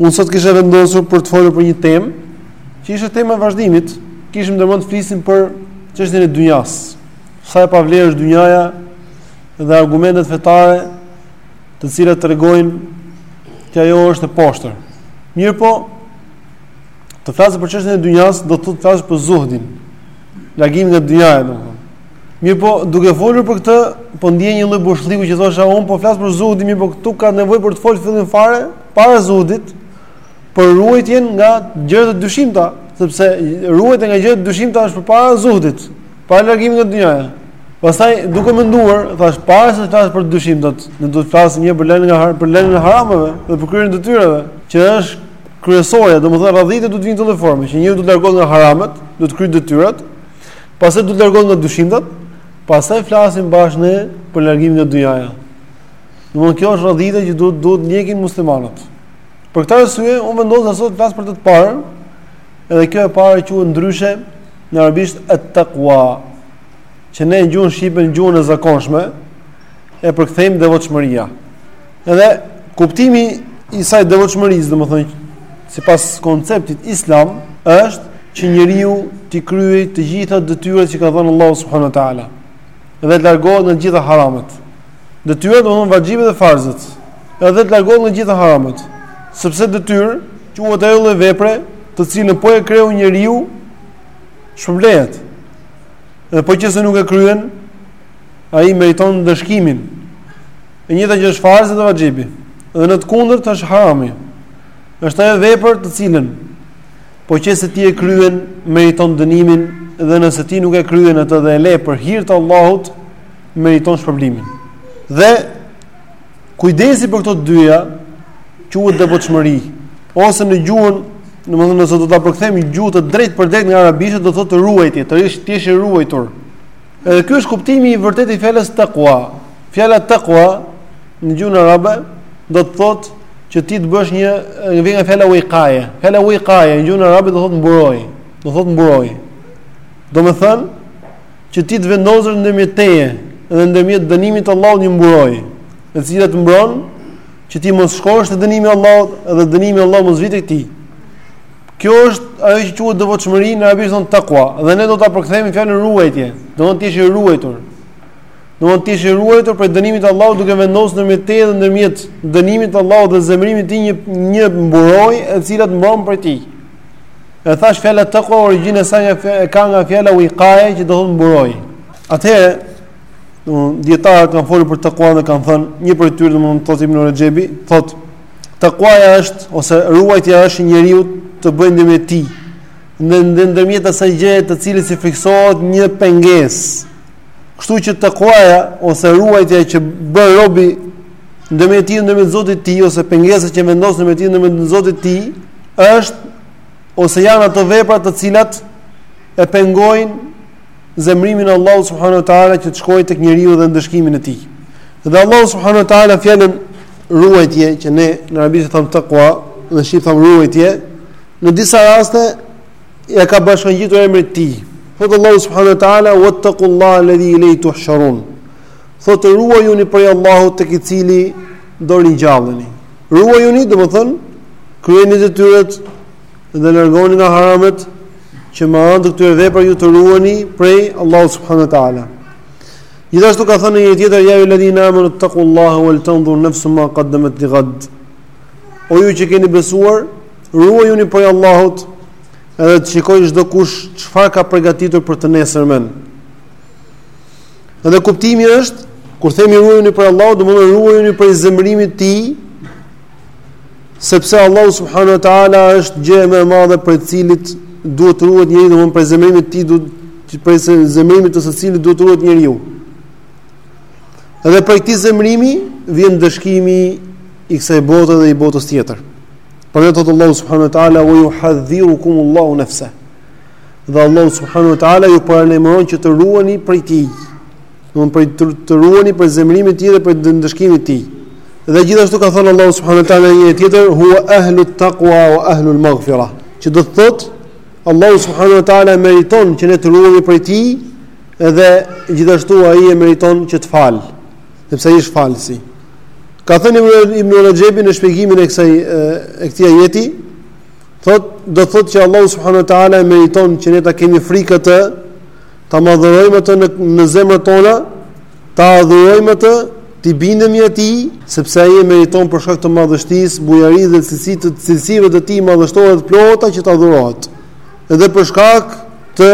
Unë sot kisha vendosur për të folur për një temë, që ishte tema e vazhdimit, kishim ndërmend të flisim për çështjen e dynjas, sa e pavlerë është dynjaja dhe argumentet fetare të cilat tregojnë që ajo është e poshtër. Mirëpo, të flasësh për çështjen e dynjas, do të thotë të flasësh për zuhdin, largim nga dynjaja, do të Mirëpo, duke folur për këtë, po ndjej një lloj boshllëku që thosha unë, po flas për zuhdin, mirëpo këtu ka nevojë për të fol fillim fare para zuhdit për ruajtjen nga gjërat e dyshimta, sepse ruajtja nga gjërat e dyshimta është përpara zuhdit, para largimit nga dynja. Pastaj duke menduar, thashë para se të flas për dyshimtat, ne duhet të flasim një për lënien nga har, për lënien e harameve dhe për kryerjen e detyrave, që është kryesorja, domethënë radhitja duhet të vijë në këtë formë, që njeriu duhet të largohet nga haramet, duhet të kryejë detyrat, Pastaj duhet të largohet nga dyshimtat, pastaj flasim bashkë ne për largimin nga dynjaja. Domethënë kjo është renditja që duhet duhet ndjekin muslimanët. Për këtë arsye unë vendosa sot të flas për të të parën, edhe kjo e para quhet ndryshe në arabisht at-taqwa, që në gjuhën shqipe në gjuhën e zakonshme e përkthejmë devotshmëria. Edhe kuptimi i saj devotshmërisë, domethënë sipas konceptit islam, është që njeriu t'i kryejë të gjitha detyrat që ka dhënë Allahu subhanahu wa taala edhe të largohet nga të gjitha haramet. Detyrat domethënë vaxhibet dhe farzet. Edhe të largohet nga të gjitha haramet, sepse detyrë quhet ajo lloj vepre të cilën po e kreu njeriu shpërblehet. Dhe po qe se nuk e kryen, ai meriton ndëshkimin, E njëjta gjë është farzi dhe vaxhibi. Dhe në të kundërt është harami. Është ajo vepër të cilën po qe se ti e kryen meriton dënimin dhe nëse ti nuk e kryen atë dhe e le për hir të Allahut meriton shpërblimin. Dhe kujdesi për këto dyja quhet devotshmëri ose në gjuhën domethënë nëse do ta përkthejmë gjuhë të drejtpërdrejtë nga arabishtja do të thotë të ruajt, të jesh i ruajtur. Edhe ky është kuptimi i vërtetë i fjalës taqwa. Fjala taqwa në gjuhën arabe do të thotë që ti të bësh një vjen nga fjala wiqaje. Fjala wiqaje në gjuhën arabe do thotë mburojë, do thotë mburojë. Domethënë që ti të vendosësh ndërmjet teje dhe ndërmjet dënimit të Allahut një mburojë, e cila të mbron që ti mos shkosh te dënimi i Allahut dhe dënimi i Allahut mos vijë tek ti. Kjo është ajo që quhet devotshmëri në arabisht thonë takwa dhe ne do ta përkthejmë fjalën ruajtje, do të thotë të ruajtur. Do të thotë të ruajtur prej dënimit të Allahut duke vendosur ndërmjet teje dhe ndërmjet dënimit të Allahut dhe zemërimit të tij një mburojë e cila të mbron prej tij. E thashë fjala takwa origjinën e saj nga e ka nga fjala wiqaja që do të thotë mburojë. Atëherë, dijetarët kanë folur për takwa dhe kanë thënë një prej tyre domethënë Ibn Rajebi, thotë Takuaja është ose ruajtja është njeriu të bëjë ndërmjet tij dhe ndërmjet asaj gjëje të cilës i frikësohet një pengesë. Kështu që takuaja ose ruajtja që bën robi ndërmjet tij ndërmjet Zotit të tij ose pengesa që vendos ndërmjet tij ndërmjet Zotit të tij është ose janë ato vepra të cilat e pengojnë zemërimin e Allahut subhanahu wa taala që të shkojë tek njeriu dhe ndëshkimin e tij. Dhe Allahu subhanahu wa taala fjalën ruajtje që ne në arabisht e thamë takwa, në shqip thamë ruajtje, në disa raste ja ka bashkangjitur emrit të tij. Thotë Allahu subhanahu wa taala wattaqullaha alladhi ilayhi tuhsharun. Thotë ruajuni prej Allahut tek i cili do ringjalleni. Ruajuni, domethënë, kryeni detyrat dhe largoni nga haramet që me anë të këtyre veprave ju të ruheni prej Allahut subhanahu wa taala. Gjithashtu ka thënë një tjetër ja ajjuhalladhina amanu taqullaha wal tanzur nafsun ma qaddamat lighad. O ju që keni besuar, ruajuni prej Allahut edhe të shikojë çdokush çfarë ka përgatitur për të nesërmen. Edhe kuptimi është kur themi ruajuni prej Allahut, domethënë ruajuni prej zemërimit të tij, Sepse Allahu subhanahu wa taala është gjë më e madhe prej të cilit duhet të ruhet njeriu, domethënë prej zemrimit të tij prej zemrimit të së cilit duhet të ruhet njeriu. Edhe prej këtij zemrimi vjen ndëshkimi i kësaj bote dhe i botës tjetër. Prandaj thotë Allahu subhanahu wa taala wa yuhadhirukum Allahu nafsah. Dhe Allahu subhanahu wa taala ju paralajmëron që të ruani prej tij. Domethënë prej të, të ruani prej zemërimit të tij dhe prej ndëshkimit të tij. Dhe gjithashtu ka thënë Allahu subhanahu wa taala në ajet tjetër, huwa ahlu taqwa wa ahlu al-maghfira. Që do të thotë Allahu subhanahu wa taala meriton që ne të ruhemi prej tij dhe gjithashtu ai e meriton që të falë, sepse ai është falësi. Ka thënë Ibn Rajabi në shpjegimin e kësaj e këtij ajeti, thotë do të thotë që Allahu subhanahu wa taala e meriton që ne ta kemi frikë të Ta madhërojmë atë në, në zemrat tona, ta adhurojmë atë, t'i bindemi atij, sepse ai e meriton për shak të madhështisë, bujarisë dhe cilësi të cilësive të tij madhështore të plota që të adhurohet. Edhe për shkak të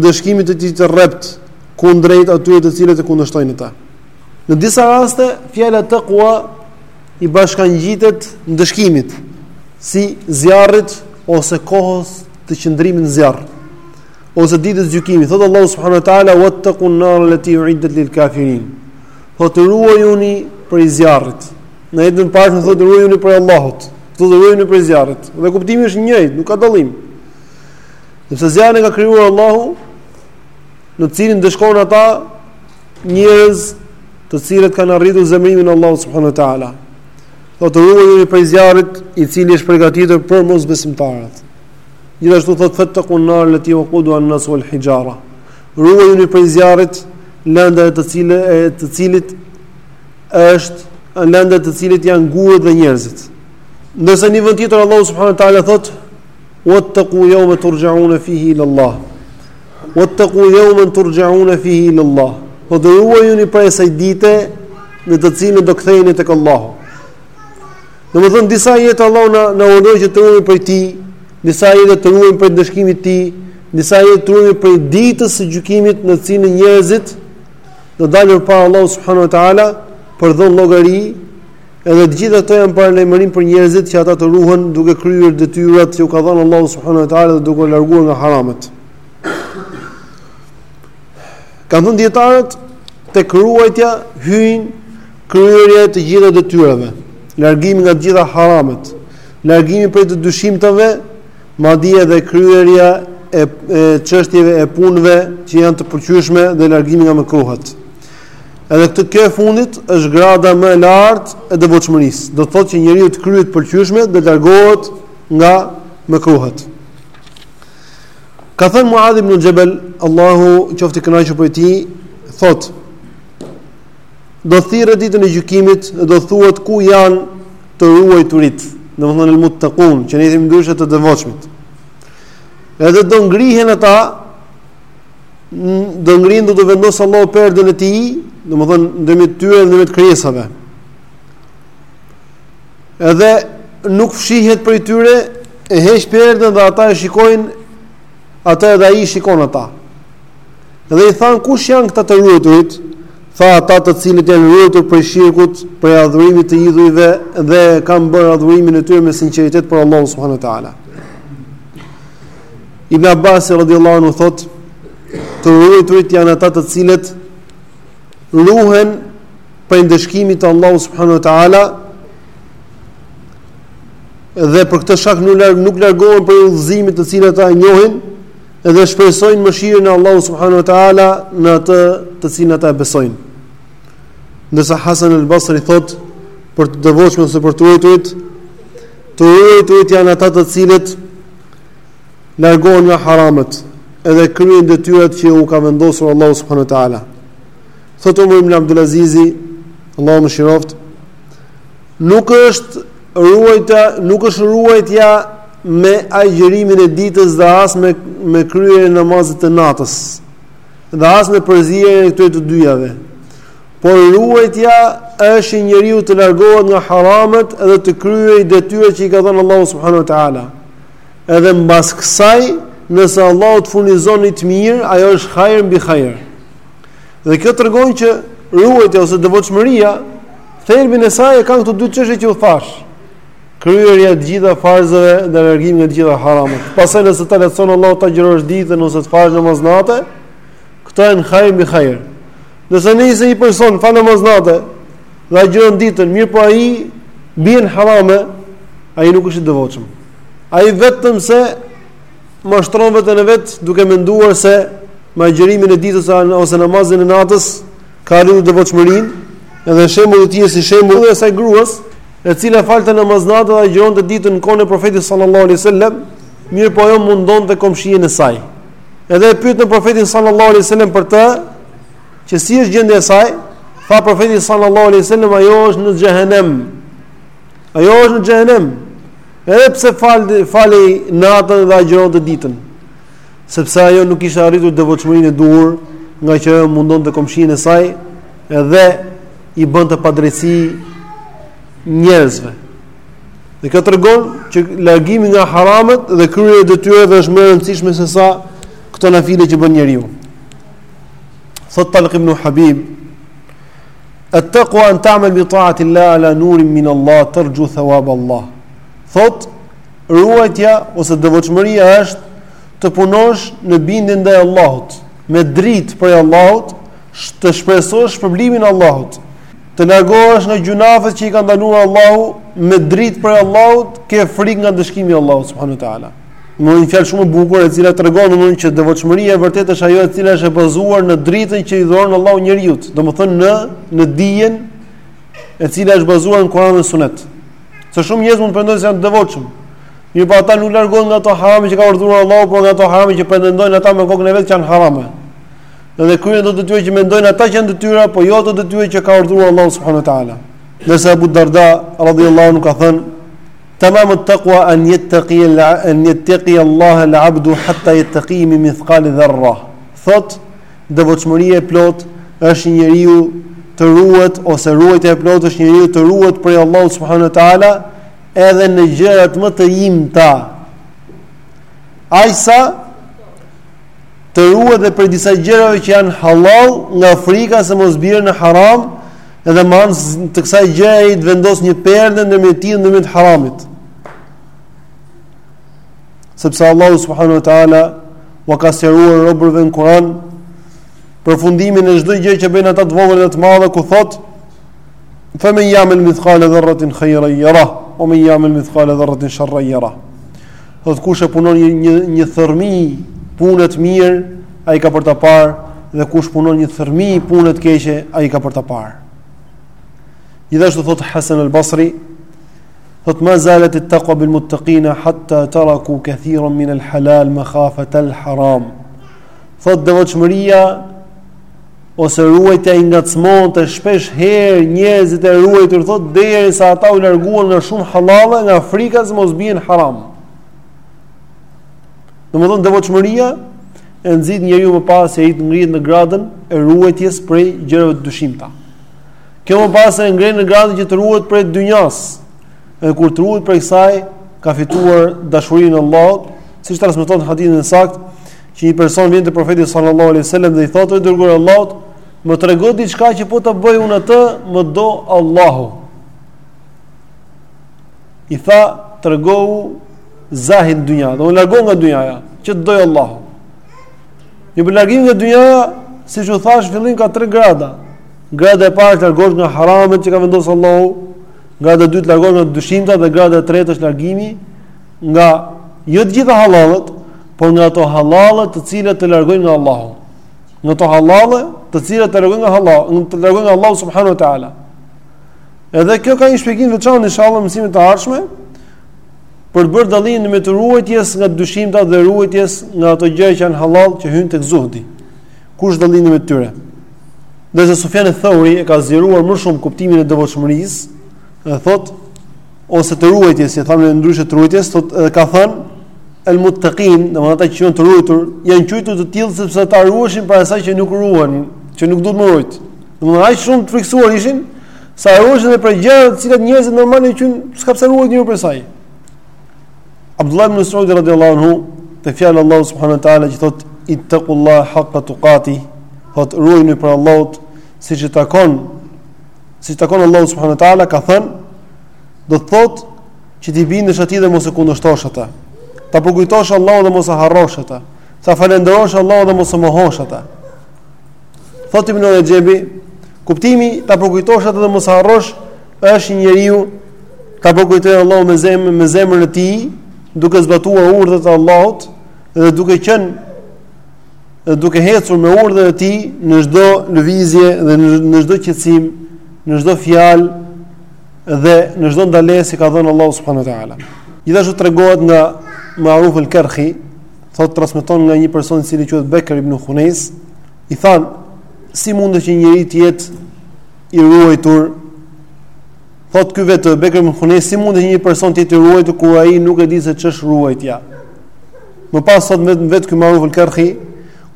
ndëshkimit të tij të rreptë, kundrejt atyre të cilët e kundërshtojnë atë. Në disa raste, fjala takua i bashkangjitet ndëshkimit, si zjarrit ose kohës të qëndrimit në zjarr. ose ditës gjykimi thot Allahu subhanahu wa taala wattaqun nar allati uiddat lil kafirin po thot ruajuni prej zjarrit në ajetin e parë thot ruajuni prej Allahut këtu ruajuni prej zjarrit dhe kuptimi është i njëjtë nuk ka dallim sepse zjarrin e ka krijuar Allahu me të cilin ndëshkon ata njerëz të cilët kanë arritur zemrimin e Allahut subhanahu wa taala thot ruajuni prej zjarrit i cili është përgatitur për mosbesimtarët Gjithashtu thotë fattaqun nar allati waquduha an-nas wal hijara. Ruajuni prej zjarrit, lënda e të cilë e të cilit është lënda e të cilit janë gurët dhe njerëzit. Ndërsa në një vend tjetër Allahu subhanahu wa taala thotë wattaqu yawma turja'un fihi ila Allah. Wattaqu yawma turja'un fihi ila Allah. Thotë dhe ruajuni prej asaj dite në të cilën do ktheheni tek Allahu. Domethënë disa ajete Allahu na na urdhëron që të ruhemi prej tij, disa ajete të ruhemi prej ndëshkimit të tij, disa ajete të ruhemi prej ditës së gjykimit në cilin njerëzit do dalin para Allahut subhanahu wa taala për të dhon llogari, edhe të gjitha këto janë paralajmërim për njerëzit që ata të ruhen duke kryer detyrat që u ka dhënë Allahu subhanahu wa taala dhe duke u larguar nga haramet. Kanë thënë dietarët, tek ruajtja hyjnë kryerja e të gjitha detyrave, largimi nga të gjitha haramet, largimi prej të dyshimtave, madje edhe kryerja e çështjeve e, e punëve që janë të pëlqyeshme dhe largimi nga mekruhet. Edhe këtë kjo e fundit është grada më e lartë e devotshmërisë. Do të thotë që njeriu të kryejë të pëlqyeshme dhe të largohet nga mekruhet. Ka thënë Muadh ibnu Xhebel, Allahu qoftë i kënaqur prej tij, thot: Do thirret ditën e gjykimit dhe do thuhet ku janë të ruajturit, domethënë el muttaqun, që ne i themi ndryshe të devotshmit. Edhe do ngrihen ata do ngrihen do t'u vendos Allahu perdën e tij, domethënë ndërmjet tyre dhe ndërmjet krijesave. Edhe nuk fshihet prej tyre, e heq perdën dhe ata e shikojnë atë edhe ai shikon ata. Edhe i thanë, kush janë këta të ruajturit? Tha ata të cilit janë ruajtur prej shirkut, prej adhurimit të idhujve dhe kanë bërë adhurimin e tyre me sinqeritet për Allahun subhanu ta'ala. Ibn Abbas radhiyallahu anhu thot të ruajturit janë ata të cilët ruhen prej ndëshkimit të Allahut subhanahu wa taala dhe për këtë shkak nuk larg nuk largohen prej udhëzimit të cilin ata e njohin dhe shpresojnë mëshirën e Allahut subhanahu wa taala në atë të cilin ata e besojnë. Ndërsa Hasan al-Basri thot për të devotshmit se për të ruajturit, të ruajturit janë ata të cilët largohen nga haramet, edhe kryejnë detyrat që u ka vendosur Allahu subhanahu wa taala. Thotë Omar ibn Abdul Azizi, Allahu e mëshiroftë, nuk është ruajtja, nuk është ruajtja me agjërimin e ditës dhe as me me kryerjen e namazit të natës. Dhe as me përzierjen e këtyre të dyjave. Por ruajtja është që njeriu të largohet nga haramet dhe të kryejë detyrat që i ka dhënë Allahu subhanahu wa taala. Edhe mbas kësaj, nëse Allahu të furnizon një të mirë, ajo është hajër mbi hajër. Dhe kjo tregon që ruajtja ose devotshmëria thelbin e saj e kanë këto dy çështje që u thashë. Kryerja e të gjitha farzeve dhe largimi nga të gjitha haramet. Pastaj nëse ta lehtëson Allahu të agjërosh ditën ose të falësh namaz natë, këto janë hajr mbi hajr. Nëse nëse një person fal namaz natë dhe agjëron ditën, mirëpo ai bën harame, ai nuk është i devotshëm. Ai vetëm se mashtron veten e vet duke menduar se me agjërimin e ditës ose namazin e natës ka arritur devotshmërinë, edhe shembulli i tij si shembulli i asaj gruas, e cila falte namaz natën dhe agjëronte ditën në kohën e profetit sallallahu alaihi wasallam, mirëpo ajo mundonte komshinë e saj. Edhe e pyetën profetin sallallahu alaihi wasallam për të, që si është gjendja e saj, tha profeti sallallahu alaihi wasallam ajo është në xhehenem. Ajo është në xhehenem. Edhe pse falej natën dhe agjëronte ditën, sepse ajo nuk kishte arritur devotshmërinë e duhur, ngaqë ajo mundonte komshinë e saj dhe i bënte padrejtësi njerëzve. Dhe kjo tregon që largimi nga haramet dhe kryerja e detyrave është më e rëndësishme se sa këto nafile që bën njeriu. Thotë Talq ibn Habib, At taqwa an ta'mal bi ta'ati Allah ala nurin min Allah tarju thawab Allah. Thotë ruajtja ose devotshmëria është të punosh në bindje ndaj Allahut, me dritë prej Allahut, të shpresosh shpërblimin e Allahut. Të largohesh nga gjynafet që i ka ndaluar Allahu me dritë prej Allahut, ke frikë nga ndëshkimi i Allahut subhanehu teala. Një fjalë shumë e bukur e cila tregon domthonjë që devotshmëria e vërtetë është ajo e cila është e bazuar në dritën që i dhuron Allahu njeriu, domthonjë në në dijen e cila është bazuar në Kur'an dhe Sunet. Se shumë njerëz mund të pretendojnë se janë devotshëm. Mirëpo ata nuk largohen nga ato harame që ka urdhëruar Allahu, por nga ato harame që pretendojnë ata me kokën e vet që janë harame. Dhe kryejnë ato detyra që mendojnë ata që janë detyra, po jo ato detyra që ka urdhëruar Allahu subhanahu wa taala. Ndërsa Abu Darda radhiyallahu anhu ka thënë Tamam at-taqwa an yattaqi an yattaqi Allah al-abdu hatta yattaqi min mithqal dharra. Thot, devotshmëria e plot është njeriu të ruhet ose ruajtja e plot është njeriu të ruhet prej Allahut subhanahu wa taala edhe në gjërat më të imta. Aq sa të ruhet dhe prej disa gjërave që janë halal nga frika se mos bie në haram, Edhe me anë të kësaj gjëje ai të vendos një perde në mes tij dhe mes haramit. Sepse Allahu subhanahu wa taala ua ka sqaruar robërve në Kur'an përfundimin e çdo gjëje që bëjnë ata të vogël dhe të madhe ku thot fa men yamil mithqal dharratin khayran yara wa men yamil mithqal dharratin sharran yara. Thotë kush e punon një një një thërrmi punë të mirë, ai ka për ta parë dhe kush punon një thërrmi punë të keqe, ai ka për ta parë. Gjithashtu thotë Hasan al-Basri, thotë ma zalat at-taqwa bil muttaqin hatta taraku kathiran min al-halal makhafat al-haram. Thotë devotshmëria ose ruajtja i ngacmonte shpesh herë njerëzit e ruajtur thotë derisa ata u larguan nga shumë halalle nga frika se mos bien në haram. Domethënë devotshmëria e nxit njeriun më pas që ai të ngrihet në gradën e ruajtjes prej gjërave të dyshimta. Kjo më pas e ngren në gradën që të ruhet prej dynjas. Dhe kur të ruhet prej kësaj, ka fituar dashurinë e Allahut, siç transmetohet në hadithin e saktë, që një person vjen te profeti sallallahu alaihi wasallam dhe i thotë i dërguari i Allahut, më trego diçka që po ta bëj unë atë, më do Allahu. I tha, tregohu zahid në dynja, domethënë largohu nga dynja, që të dojë Allahu. Mirëpo largimi nga dynja, si që thash, fillin ka tre grada. Grada e parë të largosh nga haramet që ka vendosë Allahu, grada e dytë të largosh nga të dyshimtat dhe grada e tretë është largimi Nga jo të gjitha halallet, por nga ato hallalle të cilat të largojnë nga Allahu. Nga ato hallalle të cilat të largojnë nga Allahu, të largojnë nga Allahu subhanahu wa taala. Edhe kjo ka një shpjegim të veçantë inshallah në mësimet e ardhshme për të bërë dallimin mes ruajtjes nga të dyshimtat dhe ruajtjes nga ato gjëra që janë hallall që hyn tek zuhdi. Ku është dallimi mes tyre? Ndërsa Sufjan eth-Thauri e ka zgjeruar më shumë kuptimin e devotshmërisë, dhe thotë ose të ruajtjes, si themi ndryshe të ruajtjes, thotë edhe ka thënë el muttaqin, domethënë ata që janë të ruajtur, janë quajtur të tillë sepse ata ruheshin prej asaj që nuk ruhen, që nuk duhet me u ruajt. Domethënë aq shumë të frikësuar ishin sa ruheshin edhe për gjëra të cilat njerëzit normalisht që s'ka pse ruhet njeriu prej saj. Abdullah ibn Mas'ud radhiyallahu anhu, te fjala e Allahu subhanahu wa taala që thotë ittaqullaha haqqa tuqati, thotë ruajuni prej Allahut siç i takon, siç i takon Allahu subhanahu wa taala ka thënë Do të thotë që t'i bindesh atij dhe mos e kundërshtosh atë. Ta përkujtosh Allahun dhe mos e harrosh atë. Ta falënderosh Allahun dhe mos e mohosh atë. Thotë Ibn Rexhebi, kuptimi ta përkujtosh atë dhe mos e harrosh është një njeriu ta përkujtojë Allahun me zemrën me zemrën e tij, duke zbatuar urdhrat e Allahut dhe duke qenë dhe duke hecur me urdhrin e tij në çdo lëvizje dhe në çdo qetësim, në çdo fjalë dhe në çdo ndalesë që ka dhënë Allahu subhanahu wa taala. Gjithashtu tregohet nga Ma'ruf al-Karhi, thotë transmeton nga një person i cili quhet Bekr ibn Khunejs, i thanë si mundet që njeriu të jetë i ruajtur Thotë ky vetë Bekër ibn Khunejs si mundet një person të jetë i ruajtur kur ai nuk e di se ç'është ruajtja. Më pas thotë vetë vetë ky Maruf al-Karhi,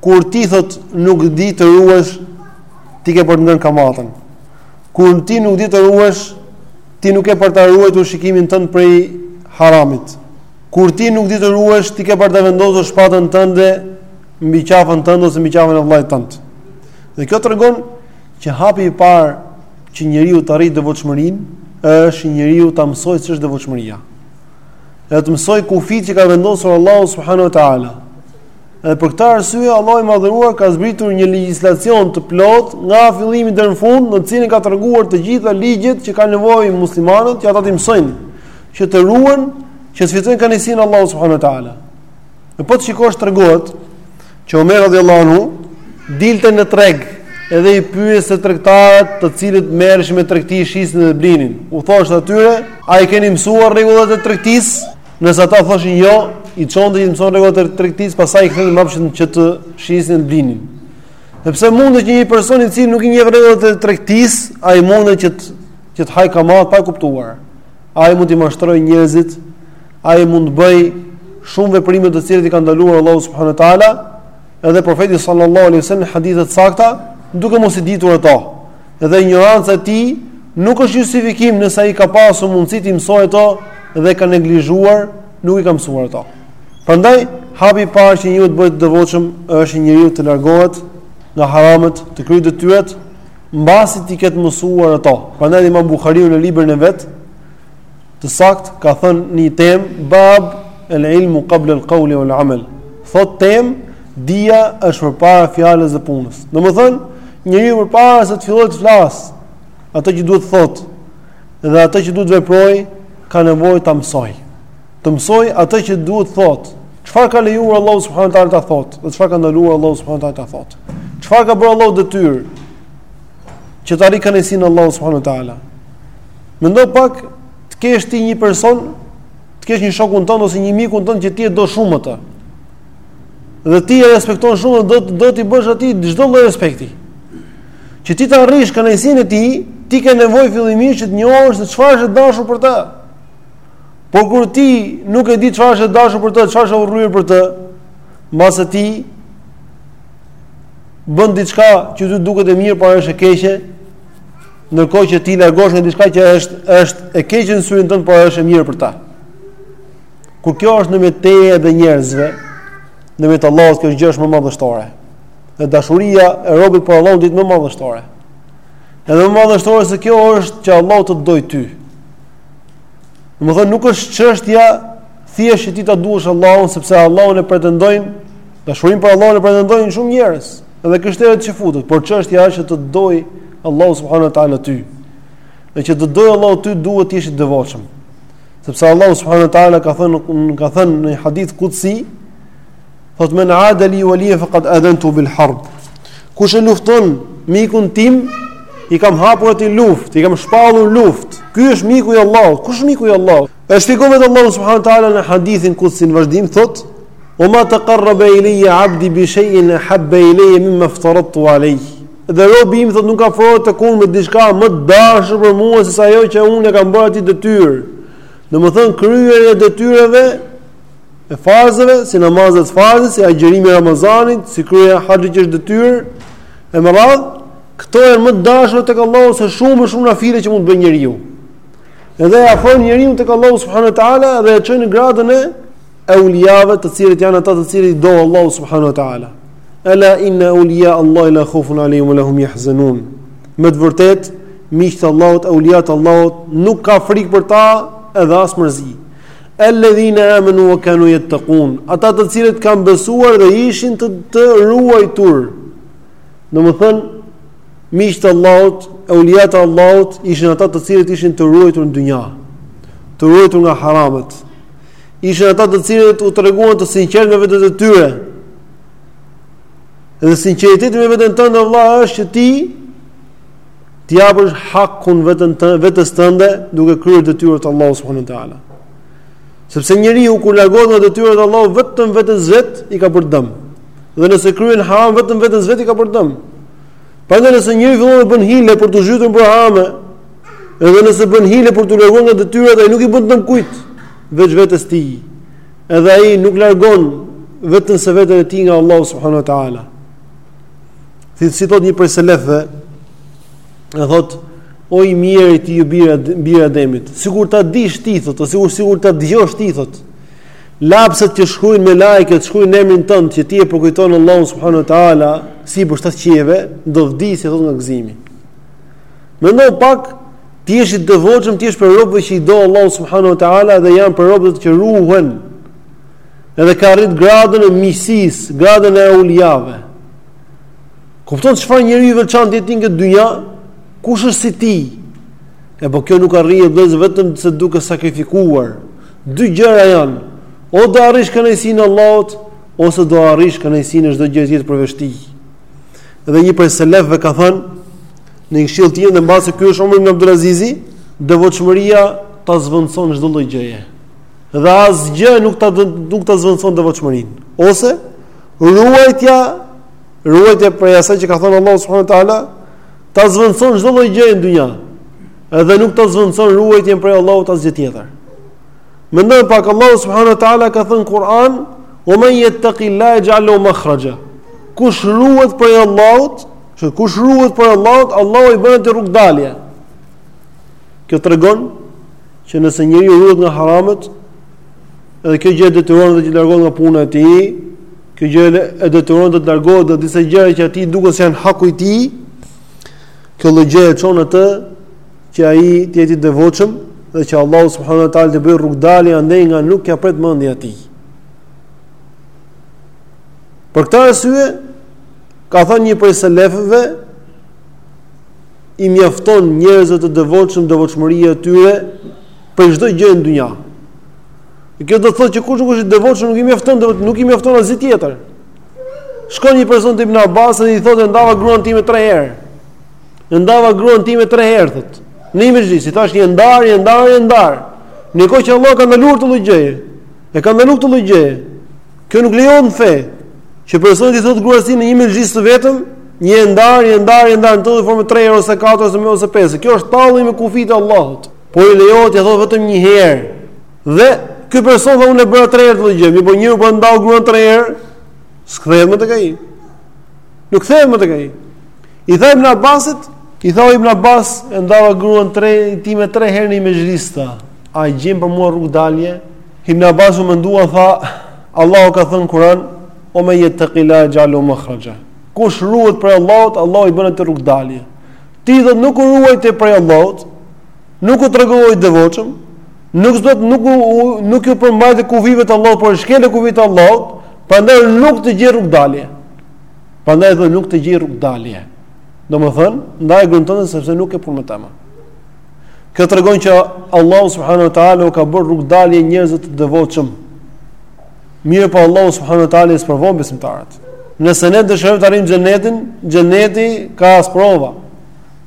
kur ti thotë nuk di të ruhesh, ti ke për të ngrënë kamatën. Kur ti nuk di të ruhesh, ti nuk ke për të ruajtur shikimin tënd prej haramit. Kur ti nuk di të ruhesh, ti ke për të vendosur shpatën tënde mbi qafën tënde ose mbi qafën e vëllait tënd. Dhe kjo tregon që hapi i parë që njeriu ta arrijë devotshmërinë është njeriu ta mësojë ç'është devotshmëria. dhe të mësojë kufijtë që ka vendosur Allahu subhanahu wa taala. Dhe për këtë arsye Allahu i madhëruar ka zbritur një legjislacion të plotë nga fillimi deri në fund, në të cilin ka treguar të gjitha ligjet që kanë nevojë muslimanët që ata t'i mësojnë, që të ruhen, që të fitojnë kënaqësinë e Allahu subhanahu wa taala. E po të shikosh tregohet Që Omer radiallahu anhu Dilte në treg Edhe i pyeste tregtarët të cilët merreshin me tregti shisnin dhe blinin U thoshte atyre A i keni mësuar rregullat e tregtisë Nëse ata thoshin jo I çonte t'i mësonin rregullat e tregtisë Pastaj i kthente mbrapsht që të shisnin dhe blinin Sepse mundet që një person i cili nuk i njeh rregullat e tregtisë, ai mundet që të që të hajë kamatë pa e kuptuar. Ai mund t'i mashtrojë njerëzit, ai mund të bëjë shumë veprime të cilat i ka ndaluar Allahu subhanahu wa taala, edhe profeti sallallahu alaihi wasallam në hadithe të sakta, duke mos i ditur ato. Dhe injoranca e tij nuk është justifikim nëse ai ka pasur mundësi t'i mësojë ato dhe ka neglizhuar, nuk i ka mësuar ato. Prandaj hapi i parë që njeriu të bëhet i devotshëm është njeriu të largohet nga haramet, të kryejë detyrat mbasi ti ketë mësuar ato. Prandaj Imam Buhariu në librin e vet të sakt ka vënë një temë bab el ilmu qabla al qawli wal amal. Thot tem dija është përpara fjalës dhe punës. Domethënë, njeriu përpara se të fillojë të flasë, ato që duhet të thotë dhe ato që duhet të veprojë ka nevojë ta mësoj. Të mësoj atë që duhet të thotë. Çfarë ka lejuar Allahu subhanahu wa taala ta thotë dhe çfarë ka ndaluar Allahu subhanahu wa taala ta thotë. Çfarë ka bërë Allahu detyrë që të arrijë kënaqësinë e Allahut subhanahu wa taala. Mendo pak të kesh ti një person, të kesh një shokun tënd ose një mikun tënd që ti e do shumë atë. Dhe ti e respekton shumë dhe do të do t'i bësh atij çdo lloj respekti. Që ti të arrish kënaqësinë e tij, ti ke nevojë fillimisht që të njohësh se çfarë është e dashur për të. Por kur ti nuk e di çfarë është e dashur për të, çfarë është e urryer për të, mbase ti bën diçka që të duket e mirë, por është e keqe, ndërkohë që ti largohesh nga diçka që është është e keqe në syrin tënd, por është e mirë për të. Kur kjo është në mes teje dhe njerëzve, në mes teje e Allahut kjo gjë është më madhështore. Dhe dashuria e robit për Allahun duhet të jetë më madhështore. Edhe më madhështore se kjo është që Allahu të dojë ty. Domethënë, nuk është çështja thjesht që ti ta duash Allahun sepse Allahun e pretendojnë, dashurinë për Allahun e pretendojnë shumë njerëz, edhe krishterët çifutët, por çështja është që të dojë Allahu subhanahu wa taala ty. Dhe që të dojë Allahu ty duhet të jesh i devotshëm. Sepse Allahu subhanahu wa taala ka thënë ka thënë në hadith kutsi, Thot men ada li waliyyan fa qad adhantuhu bil harb. Kush e lufton mikun tim, i kam hapur atij luftë, i kam shpallur luftë. Ky është miku i Allahut. Kush është miku i Allahut? E shpjegon vetë Allahu subhanahu teala në hadithin kutsi në vazhdim thot: "Wa ma taqarraba ilayya 'abdi bi shay'in ahabba ilayya mimma iftaradtu 'alayhi." Dhe robi im thot nuk afrohet tek unë me diçka më të dashur për mua se sa ajo që unë e kam bërë atij detyrë. Domethën kryerja e detyrave e farzëve, si namazet farzë, si agjërimi i Ramazanit, si kryerja e haxhit që është detyrë, e me radhë, këto janë më të dashura tek Allahu se shumë e shumë nafile që mund të bëjë njeriu. Edhe e afron njeriun tek Allahu subhanahu wa taala dhe e çon në gradën e euliave, të cilët janë ata të cilët i do Allahu subhanahu wa taala. Ela inna awliya Allahi la khawfun alayhim wa lahum yahzanun. Me të vërtetë, miqtë e Allahut, euliat e Allahut nuk ka frikë për ta edhe as mërzi. Alladhina amanu wa kanu yattaqun. Ata të cilët kanë besuar dhe ishin të, të ruajtur. Domethën miqtë e Allahut, euliat e Allahut ishin ata të cilët ishin të ruajtur në dynja. Të ruajtur nga haramet. Ishin ata të cilët u treguan të sinqertë me vetët e tyre. Dhe sinqeriteti me veten tënde vëlla është që ti Ti japësh hakun veten, vetes tënde duke kryer detyrat e Allahut subhanuhu teala. Sepse njeriu kur largohet nga detyrat e Allahut vetëm vetes vet i ka për dëm. Dhe nëse kryen haram vetëm vetes vet i ka për dëm. Prandaj nëse njeriu fillon të bën hile për të zhytur për harame, edhe nëse bën hile për të larguar nga detyrat ai nuk i bën dëm kujt, veç vetes tij. Edhe ai nuk largon vetëm se veten e tij nga Allahu subhanuhu teala. si thot një prej selefëve e thot o i mjeri ti o bir i bir i Ademit sikur ta dish ti thot ose sikur sikur ta dëgjosh ti thot lapset që shkruajnë melaiket shkruajnë emrin tënd që ti e përkujton Allahun subhanahu wa taala si për shtat qiejve do vdisë thot nga gëzimi mendo pak ti je i devotshëm ti je prej robve që i do Allahu subhanahu wa taala dhe je prej robve që ruhen Edhe ke arrit gradën e miqësisë, gradën e euliave. Kupton çfarë njeriu i veçantë je ti në këtë dynja? Kush është si ti? E po kjo nuk arrihet vëllezër vetëm se duke sakrifikuar. Dy gjëra janë, o do arrish kënaqësinë e Allahut ose do arrish kënaqësinë e çdo gjë tjetër përveç tij. Dhe një prej selefëve ka thënë në një këshill tjetër në mbase ky është Omar ibn Abdulazizi, devotshmëria ta zëvendëson çdo lloj gjëje. dhe asgjë nuk ta nuk ta zvendëson devotshmërinë. Ose ruajtja ruajtja prej asaj që ka thënë Allahu subhanahu wa taala ta zvendëson çdo lloj gjëje në dynja. Edhe nuk ta zvendëson ruajtjen prej Allahut asgjë tjetër. Mendo pak Allahu subhanahu wa taala ka thënë Kur'an, "Wa man yattaqillaha yaj'al lahu makhraja." Kush ruhet prej Allahut, që kush ruhet prej Allahut, Allahu i bën atij rrugëdalje. Kjo tregon që nëse njeriu ruhet nga haramet, edhe kjo gjë e detyron të largohet nga puna e tij, kjo gjë e detyron të largohet nga disa gjëra që atij duket se janë haku i tij. Kjo lloj gjëje çon atë që ai të jetë i devotshëm dhe që Allahu subhanahu wa taala t'i bëjë rrugëdalje andej nga nuk ia pret mendja e tij. Për këtë arsye ka thënë një prej selefëve i mjafton njerëzve të devotshëm devotshmëria e tyre për çdo gjë në dynja. Dhe kjo do të thotë që kush nuk është i devotshëm nuk i mjafton do nuk i mjafton asgjë tjetër. Shkon një person te Ibn Abbas dhe i thotë ndava gruan time 3 herë. E ndava gruan time 3 herë thot. Në mexhlis i thash je ndarë, je ndarë, je ndarë. Ndërkohë që Allahu e ka ndaluar këtë lloj gjëje. E ka ndaluar këtë lloj gjëje. Kjo nuk lejohet në fe. Që personi t'i thotë gruas në një mexhlis të vetëm, je e ndarë, je e ndarë, je e ndarë në këtë formë 3 herë ose 4 ose më ose 5. Kjo është tallje me kufijtë e Allahut. Po i lejohet t'ia thotë vetëm një herë. Dhe ky person tha unë e bëra 3 herë këtë gjë, më po një po ndau gruan 3 herë, s'kthehet më tek ai. Nuk kthehet më tek ai. I tha Ibn Abbasit, i tha Ibn Abbas e ndava gruan 3 time 3 herë në mexhlis. A gjen për mua rrugëdalje? Ibn Abbas u mendua tha, Allahu ka thënë në Kur'an, "Ue men jettekil-lahe jexh'al lehu mahrexha." Kush ruhet prej Allahut, Allahu i bën atij rrugëdalje. Ti thotë nuk u ruajte prej Allahut, nuk u tregove i devotshëm, nuk do të nuk u nuk iu përmbajte kufijve të Allahut, por i shkele kufijtë e Allahut, prandaj nuk të gjej rrugëdalje. Prandaj thotë nuk të gjej rrugëdalje. Domethënë, ndaje gruan tënde sepse nuk ke punë më me të. Kjo tregon që Allahu subhanehu wa ta'ala u ka bërë rrugëdalje njerëzve të devotshëm. Mirëpo Allahu subhanehu wa ta'ala i sprovon besimtarët. Nëse ne dëshirojmë të arrijmë xhenetin, xheneti ka sprova.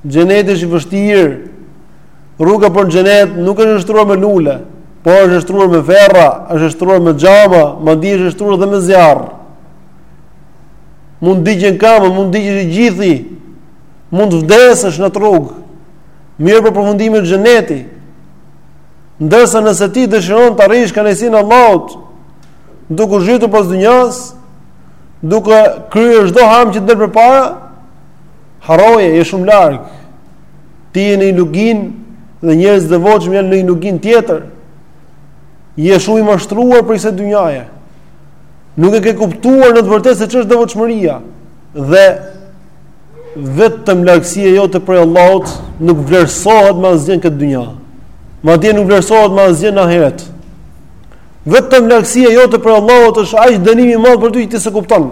Xheneti është i vështirë. Rruga për xhenet nuk është e shtruar me lule, por është e shtruar me ferra, është e shtruar me xhama, madje është e shtruar dhe me zjarr. Mund të digjen këmbët, mund të digjesh i gjithi, Mund të vdesësh në atë rrugë. Mirëpo përfundimi është xheneti. Ndërsa nëse ti dëshiron të arrish kënaqësinë e Allahut, duke u zhytur pas dynjas, duke kryer çdo haram që të del përpara, harroje, je shumë larg. Ti je në një luginë dhe njerëzit e devotshëm janë në një luginë tjetër. Je shumë i mashtruar prej kësaj dynjaje. Nuk e ke kuptuar në të vërtetë se ç'është devotshmëria dhe vetëm largësia jote prej Allahut nuk vlerësohet me asgjë në këtë dynja. Madje nuk vlerësohet me asgjë në ahiret. Vetëm largësia jote prej Allahut është aq dënim i madh për ty që ti s'e kupton.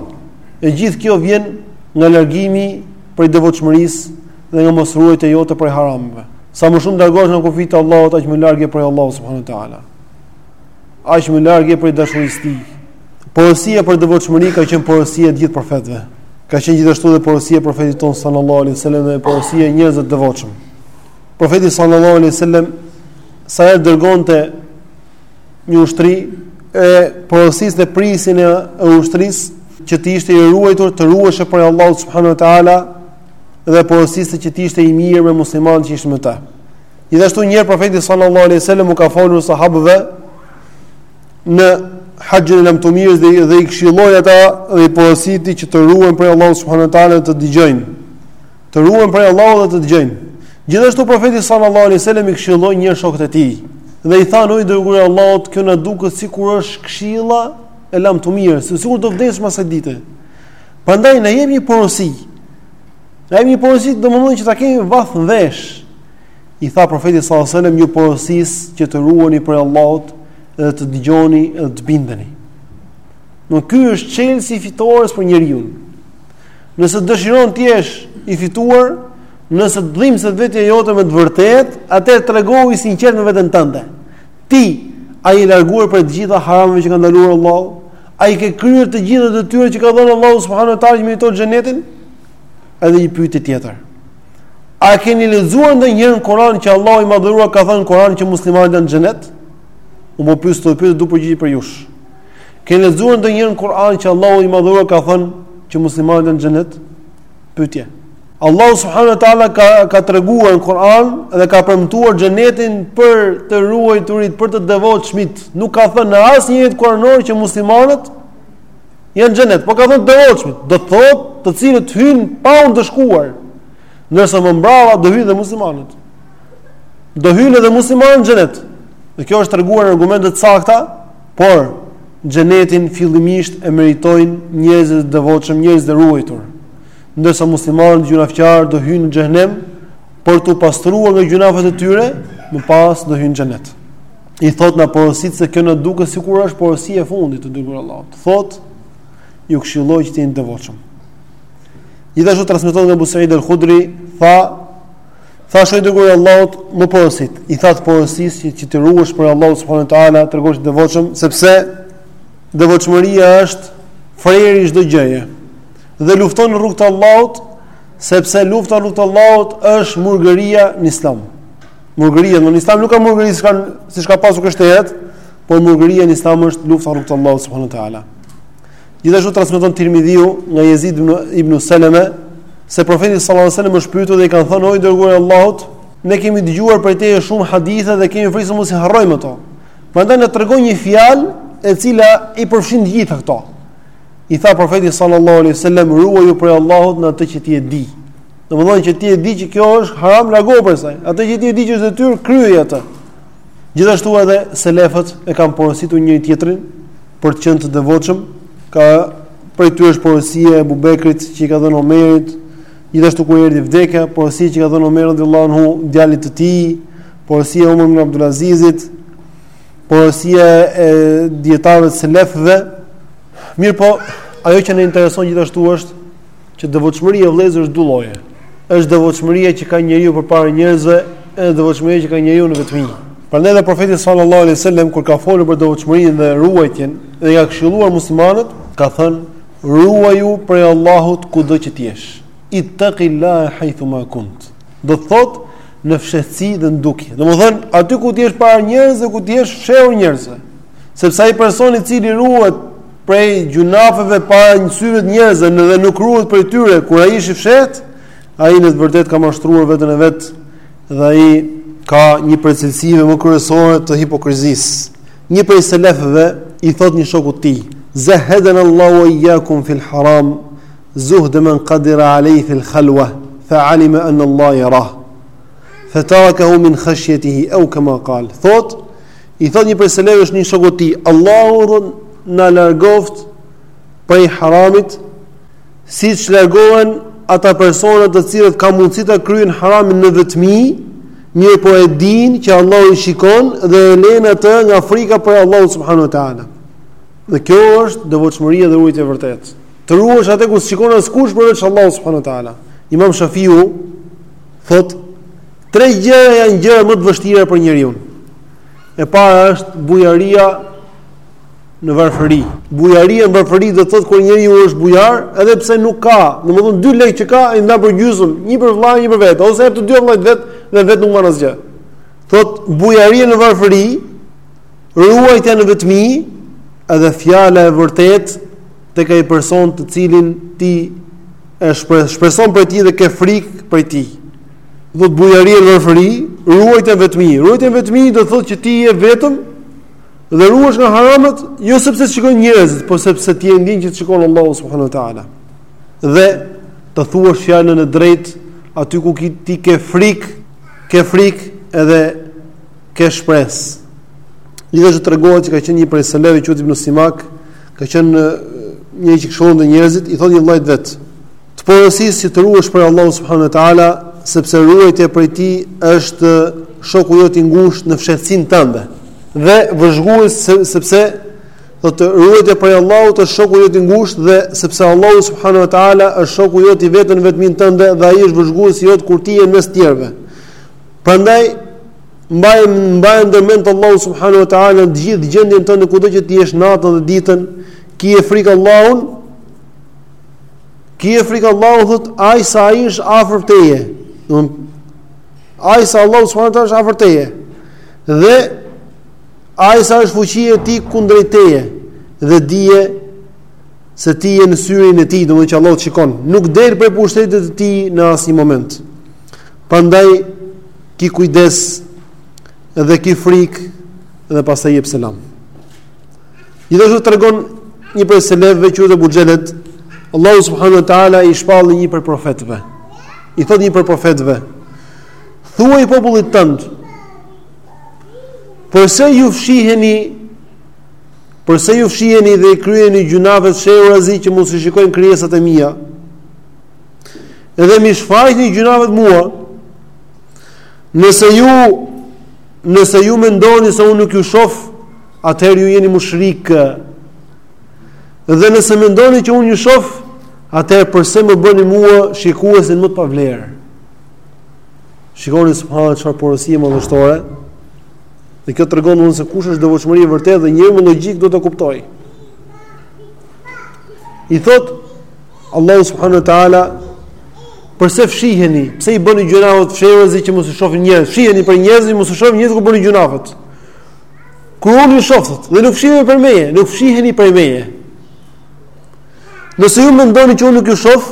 E gjithë kjo vjen nga largimi prej devotshmërisë dhe nga mosruajtja jote prej harameve. Sa më shumë të largohesh nga kufijtë e Allahut, aq më larg je prej Allahut subhanuhu teala. Aq më larg je prej dashurisë tij. Porosia për devotshmëri ka qenë porosia e gjithë profetëve. Ka qenë gjithashtu dhe porosia e profetit tonë sallallahu alaihi wasallam dhe porosia e njerëzve të devotshëm. Profeti sallallahu alaihi wasallam sa herë dërgonte një ushtri e porosiste prijësin e ushtrisë që të ishte i ruajtur, të ruheshe prej Allahut subhanahu wa ta'ala dhe porosiste që të ishte i mirë me muslimanët që ishin me ta. Gjithashtu një herë profeti sallallahu alejhi ve sellem u ka folur sahabëve në haxhin e lamtumirës dhe, dhe i këshilloi ata dhe i porositi që të ruhen prej Allahut subhanehu teala dhe të dëgjojnë. Të ruhen prej Allahut dhe të dëgjojnë. Gjithashtu profeti sallallahu alejhi ve sellem i këshilloi një shokët e tij dhe i thanë o i dërguar i Allahut, kjo na duket sikur është këshilla e lamtumirës, se sikur do vdesësh pas kësaj dite. Prandaj na jep një porosi. Na jep një porosi domethënë që ta kemi vath në vesh. I tha profeti sallallahu alajhi wasallam ju porosis që të ruheni prej Allahut dhe të dëgjoni dhe të bindeni. Ky është çelësi i fitores për njeriun. Nëse dëshiron të jesh i fituar, nëse të dhimbset vetja jote me të vërtetë, atëherë tregohu i sinqertë me veten tënde. Ti a je larguar prej të gjitha harameve që ka ndaluar Allahu? A i ke kryer të gjitha detyrat që ka dhënë Allahu subhanahu teala që meriton xhenetin? Edhe një pyetje tjetër. A keni lexuar ndonjëherë në Kur'an që Allahu i Madhëruar ka thënë në Kur'an që muslimanët janë në xhenet? Unë pyes, pyetje, du përgjigje prej jush. Keni lexuar ndonjëherë në Kur'an që Allahu i Madhëruar ka thënë që muslimanët janë në xhenet? Pyetje. Allahu subhanahu wa taala ka ka treguar në Kur'an dhe ka premtuar xhenetin për të ruajturit, për të devotshmit. Nuk ka thënë në asnjë ajet kuranor që muslimanët Janë në xhenet, po ka thënë të devotshmit, do të thotë të cilët hyjnë pa u ndëshkuar. Ndërsa më mbrava do hyjnë dhe muslimanët. Do hyjnë edhe muslimanët në xhenet. Dhe kjo është treguar në argumente të sakta, por xhenetin fillimisht e meritojnë njerëzit e devotshëm, njerëzit e ruajtur. Ndërsa muslimanët gjynafqarë do hyjnë në xhehenem, për t'u pastruar nga gjynafet e tyre, më pas do hyjnë në xhenet. i thotë na porosit se kjo na duket sikur është porosia e fundit o i dërguar i Allahut thotë ju këshilloj që të jeni të devotshëm edhe ashtu transmetohet nga Ebu Seid el Khudri tha thashë o i dërguar i Allahut më porosit i tha të porosis që, që të ruhesh prej Allahut subhanahu ta'ala të tregohesh i devotshëm sepse devotshmëria është freri i çdo gjëje dhe lufto në rrugë të Allahut sepse lufta në rrugë të Allahut është murgëria në Islam Murgëria në Islam nuk ka murgëri siç kanë siç ka pasur krishterët, por murgëria në Islam është lufta n'rrugë të Allahut subhanuhu teala. Gjithashtu transmeton Tirmidhiu nga Jezid ibn Ibn Salama se profeti sallallahu alajhi wasallam është pyetur dhe i kanë thënë o i dërguar i Allahut, ne kemi dëgjuar prej teje shumë hadithe dhe kemi frikë se mos i harrojmë ato. Prandaj na tregon një fjalë e cila i përfshin të gjitha këto. I tha profeti sallallahu alajhi wasallam ruaju prej Allahut në atë që ti e di. Domethënë që ti e di që kjo është haram largohu prej saj. Atë që ti e di që është detyrë, kryej atë. Gjithashtu edhe selefët e kanë porositur njëri tjetrin për të qenë të devotshëm, prej tyre është porosia e Bubekrit që i ka dhënë Omerit, gjithashtu kur erdhi vdekja, porosia që i ka dhënë Omer radhiyallahu anhu djalit të tij, porosia e Omer ibn Abdulazizit, porosia e dijetarëve të selefëve. Mirpo, ajo që na intereson gjithashtu është Që devotshmëria o vëllezër është dy lloje. Është devotshmëria që ka njeriu përpara njerëzve, edhe devotshmëria që ka njeriu në vetmi. Prandaj edhe profeti sallallahu alaihi wasallam kur ka folur për devotshmërinë dhe ruajtjen dhe i ka këshilluar muslimanët, ka thënë: "Ruaju prej Allahut kudo që të jesh. Ittaqillaha haythu ma kunt." Do të thotë në fshehtësi dhe në dukje. Domethënë, aty ku ti je para njerëzve, ku ti je fshehur njerëzve. Sepse ai person i cili ruhet prej gjynaheve para syve të njerëzve dhe nuk ruhet prej tyre kur ai është i fshehtë, ai në të vërtetë ka mashtruar veten e vet dhe ai ka një prej cilësive më kryesore të hipokrizisë. Një prej selefëve i thotë një shoku të tij: "Zahadan Allahu wa iyyakum fil haram, zuhd man qadira alayhi fil khalwa, fa alima anna Allah yarah, fa tarakahu min khashyatihi aw kama qal." Thotë: I thotë një prej selefëve një shoku të tij, Allahu thotë na largoftë prej haramit, siç largohen ata persona të cilët kanë mundësi ta kryejnë haramin në vetmi, mirëpo e dinë që Allahu i shikon dhe e lënë atë nga frika prej Allahu subhanahu wa taala. Dhe kjo është devotshmëria dhe ruajtja e vërtetë. Të ruhesh aty ku s'të shikon askush përveç Allahu subhanahu wa taala. Imam Shafiu thotë Tre gjëra janë gjërat më të vështira për njeriun. E para është bujaria në varfëri. Bujaria në varfëri do të thotë kur njeriu është bujar, edhe pse nuk ka, domethënë dy lekë që ka i ndan për gjysmë, një për vëllanë, një për vete, ose edhe të dy vëllait vet dhe vetë nuk mban asgjë. Thotë bujaria në varfëri, ruajtja në vetmi, edhe fjala e vërtetë tek ai person të cilin ti e shpreson prej tij dhe ke frikë prej tij. do të bujaria në varfëri, ruajtja në vetmi. Ruajtja në vetmi do të thotë që ti je vetëm dhe ruhesh nga haramet, jo sepse të shikojnë njerëzit, por sepse ti e ndjen që të shikon Allahu subhanahu wa taala. Dhe të thuash fjalën e drejtë aty ku ti ke frikë, ke frikë edhe ke shpresë. Gjithashtu tregohet që ka qenë një prej selefëve që Ibn Simak ka qenë një që këshillonte njerëzit, i thotë një vëllait vet. Të porosis që të ruhesh prej Allahut subhanahu wa taala, sepse ruajtja prej tij është shoku yt i ngushtë në fshehtësinë tënde. Dhe vëzhgues sepse do të ruajtja prej Allahut është shoku yt i ngushtë dhe sepse Allahu subhanahu wa taala është shoku yt i vetën vetminë tënde dhe ai është vëzhguesi yt kur ti je mes tjerëve. Prandaj mbaj mbaj ndërmend Allahun subhanahu wa taala në gjithë gjendjen tënde kudo që të jesh natën dhe ditën, kije frikë Allahun, Kije frikë Allahun thotë aq sa ai është afër teje. Do aq sa Allahu subhanahu taala është afër teje. Dhe aq sa është fuqia e tij kundrejt teje dhe dije se ti je në syrin e tij, domethënë që Allahu të shikon. Nuk del prej pushtetit të tij në asnjë moment. Prandaj ki kujdes dhe ki frikë dhe pastaj jep selam. Gjithashtu tregon një prej selefëve që Abu Xhelet, Allahu subhanahu wa taala i shpalli një prej profetëve. I thotë një prej profetëve: "Thuaj popullit tënd, përse ju fshiheni përse ju fshiheni dhe i kryeni gjynahet fshehurazi që mos i shikojnë krijesat e mia?" Edhe m'i shfaqni gjynahet mua. Nëse ju nëse ju mendoni se unë nuk ju shoh, atëherë ju jeni mushrikë. Dhe nëse mendoni që unë ju shoh, atëherë përse më bëni mua shikuesin më të pavlerë? Shikoni subhanallahu çfarë porosie madhështore. Dhe kjo tregon unë se kush është devotshmëri e vërtetë dhe njeriu me logjikë do ta kuptojë. I thotë Allahu subhanahu wa taala përse fshiheni? Pse i bëni gjynahet fshehurazi që mos u shohin njerëz? Fshiheni prej njerëz që mos u shohin njerëz kur bëni gjynahet Kur unë ju shoh thotë, dhe nuk fshiheni prej meje, nuk fshiheni prej meje. Nëse ju mendoni që unë nuk ju shoh,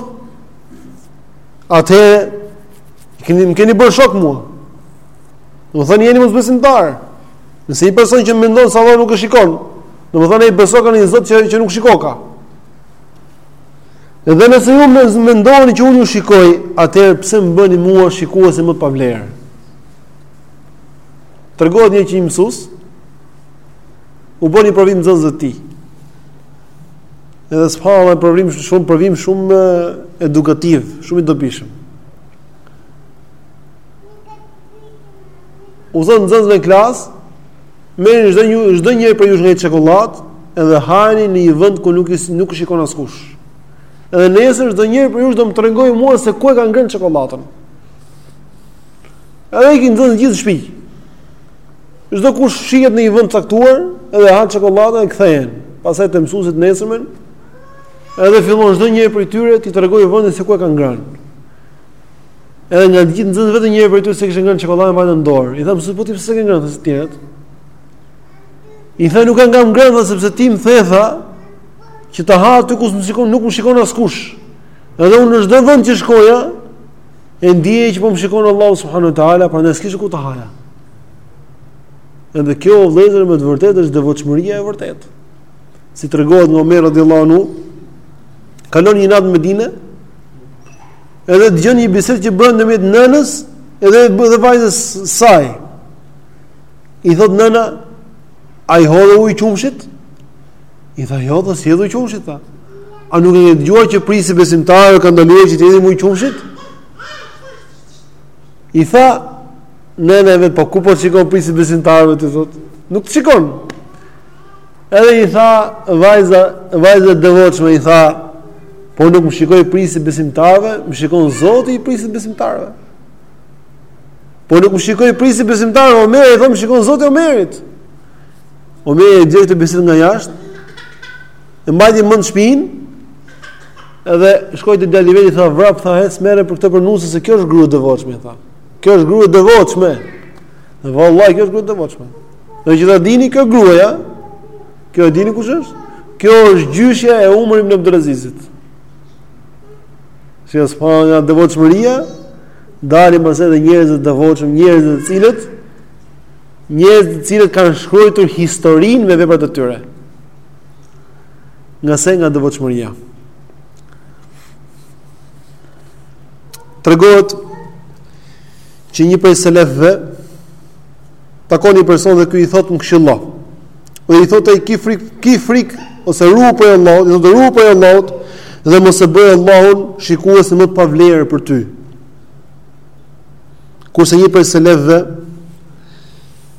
atëherë keni më keni bërë shok mua. Domethënë jeni mosbesimtarë. Nëse një person që mendon se Allahu nuk e shikon, domethënë ai beson në një Zot që që nuk shikoka. Dhe nëse ju më mendoni që unë ju shikoj, atëherë pse më bëni mua shikuesin më të pavlerë? Tregohet një që një mësues u bën një provim nxënësve të tij. Edhe subhanallah një provim shumë provim shumë edukativ, shumë i dobishëm. U thotë nxënësve në klas, merrni çdo një çdo njëri prej jush një çokollatë, edhe hajni në një vend ku nuk ju nuk shikon askush. Edhe nesër çdo njëri prej jush do më tregojë mua se ku e ka ngrënë çokollatën. Edhe ikin nxënësit gjithë në shpi. Çdokush fshihet në një vend të caktuar, edhe ha çokollatën e kthehen. Pastaj te mësuesi të nesërmen, edhe fillon çdo njëri prej tyre t'i tregojë vendin se ku e ka ngrënë. Edhe nga gjithë nxënësit vetëm njëri prej tyre s'e kishte ngrënë çokollatën, e mbante në dorë. I tha mësuesi po ti pse s'e ke ngrënë si të tjerët? I tha nuk e kam ngrënë sepse ti më the tha që ta ha aty ku më shikon nuk më shikon askush. Edhe unë në çdo vend që shkoja, E ndjeja që po më shikon Allahu subhanahu wa taala, prandaj s'kisha ku ta haja. Edhe kjo vëllëzër me të vërtetë është devotshmëria e vërtetë. Si tregohet nga Omer radhiyallahu anhu, kalon një natë në Medinë, edhe dëgjon një bisedë që bëhet ndërmjet nënës edhe dhe vajzës saj. I thotë nëna, a i hodhe ujë qumshit? I tha, jo, nuk i hedh ujë qumshit, tha. A nuk e ke dëgjua që prijësi i besimtarëve e ka ndalua që t'i hedhim ujë qumshit? I tha, nëna e vet, po ku po të shikon prijësi i besimtarëve ty, i thotë? Nuk të shikon. Edhe i tha vajza, vajza e devotshme, i tha, po nuk më shikoi prijësi i besimtarëve, më shikon Zoti i prijësit të besimtarëve. Po nuk më shikoi prijësi i besimtarëve, Omeri, i tha, më shikon Zoti i Omerit. Omeri e dëgjoi këtë bisedë nga jashtë, e mbajti mend shpinë, edhe shkoi te djali i vet, i tha vrap, tha hec merre për këtë për nuse, se kjo është grua e devotshme, tha. Kjo është grua e devotshme. Dhe vallahi, kjo është grua e devotshme. Dhe që ta dini, kjo gruaja. Kjo e dini kush është? Kjo është gjyshja e Umer ibn Abdulazizit. Kjo është pra nga devotshmëria, dalin pas edhe njerëz të devotshëm, njerëz të cilët, Njerëz të cilët kanë shkruar historinë me veprat e tyre. Nga se? Nga devotshmëria. Tregohet që një prej selefëve takon një person dhe ky i thotë më këshillo. Dhe i thotë ai ki frik, ki frik ose ruhu prej Allahut, i thotë ruhu prej Allahut dhe mos e bëj Allahun shikuesin më të pavlerë për ty. Kurse një prej selefëve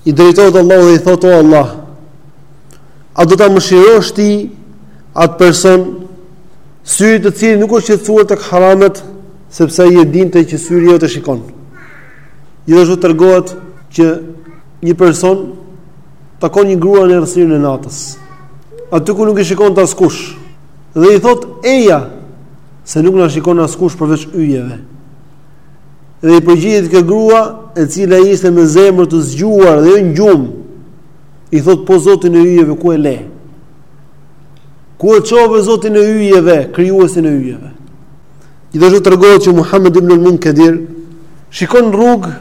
i drejtohet Allahut dhe i thotë o Allah, a do ta mëshirosh ti atë person syri i të cilit nuk është qetësuar tek haramet sepse ai e dinte që syri jot e shikon. Gjithashtu tregohet që një person takon një grua në errësirën e natës. Aty ku nuk i shikonte askush. Dhe i thotë eja se nuk na shikon askush përveç yjeve. Dhe i përgjigjet kjo grua, e cila ishte me zemër të zgjuar dhe jo në gjumë, i thotë po Zotin e yjeve ku e le? Ku e çove Zotin e yjeve, krijuesin e yjeve? Gjithashtu tregohet që Muhammed ibn al-Munkadir shikon në rrugë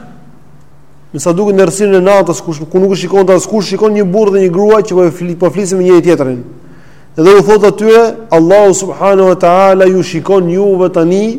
me sa duket në errësirën e natës, ku nuk i shikonte askush, shikon një burrë dhe një grua që po flisin po flisin me njëri-tjetrin. Dhe u thotë atyre, Allahu subhanahu wa taala ju shikon juve tani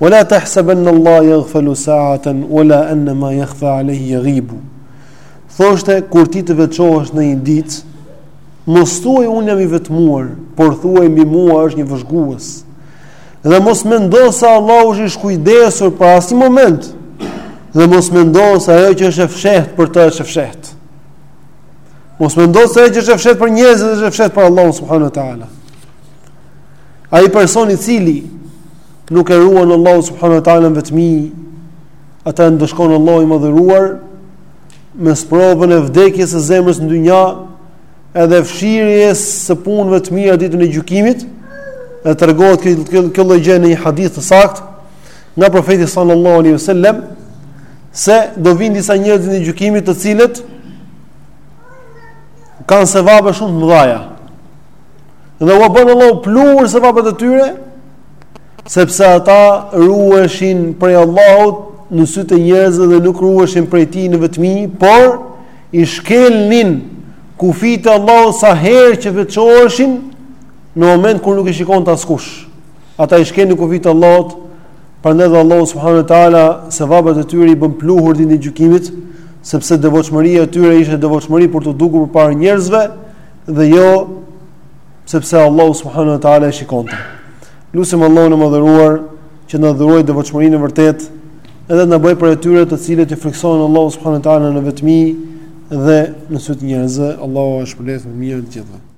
Wala tahsabanna Allah yaghfalu sa'atan wala anna ma yakhfa alayhi yaghibu. Thoshte kur ti të veçohesh në një ditë, mos thuaj unë jam i vetmuar, por thuaj mbi mua është një vëzhgues. Dhe mos mendo se Allahu është i shkujdesur për asnjë moment. Dhe mos mendo se ajo që është e fshehtë për të është e fshehtë. Mos mendo se ajo që është e fshehtë për njerëzit është e fshehtë për Allahun subhanuhu teala. Ai person i cili nuk e ruan Allahun subhanahu wa taala në vetmi, atë e ndëshkon Allahu i madhëruar me sprovën e vdekjes së zemrës në dynja, edhe fshirjes së punëve të mira ditën e gjykimit, e tregohet kjo lloj gjë në një hadith të saktë nga profeti sallallahu alaihi wasallam se do vijnë disa njerëz ditën e gjykimit të cilët kanë sevabe shumë të mëdha. Dhe ua bën Allahu pluhur sevabet e tyre, sepse ata ruheshin prej Allahut në sytë e njerëzve dhe nuk ruheshin prej tij në vetmi, por i shkelnin kufijtë e Allahut sa herë që veçoheshin në moment kur nuk i shikonte askush. Ata i shkelnin kufijtë e Allahut, prandaj dhe Allahu subhanahu wa taala sevabet e tyre i bën pluhur ditën e gjykimit, sepse devotshmëria e tyre ishte devotshmëri për t'u dukur përpara njerëzve, dhe jo sepse Allahu subhanahu wa taala i shikonte. Lusim Allahun e madhëruar që të na dhurojë devotshmërinë e vërtetë, edhe të na bëjë prej atyre të cilët i frikësohen Allahut subhanahu wa taala në vetmi dhe në sytë e njerëzve. Allahu ua shpërbleftë me mirë të gjithëve.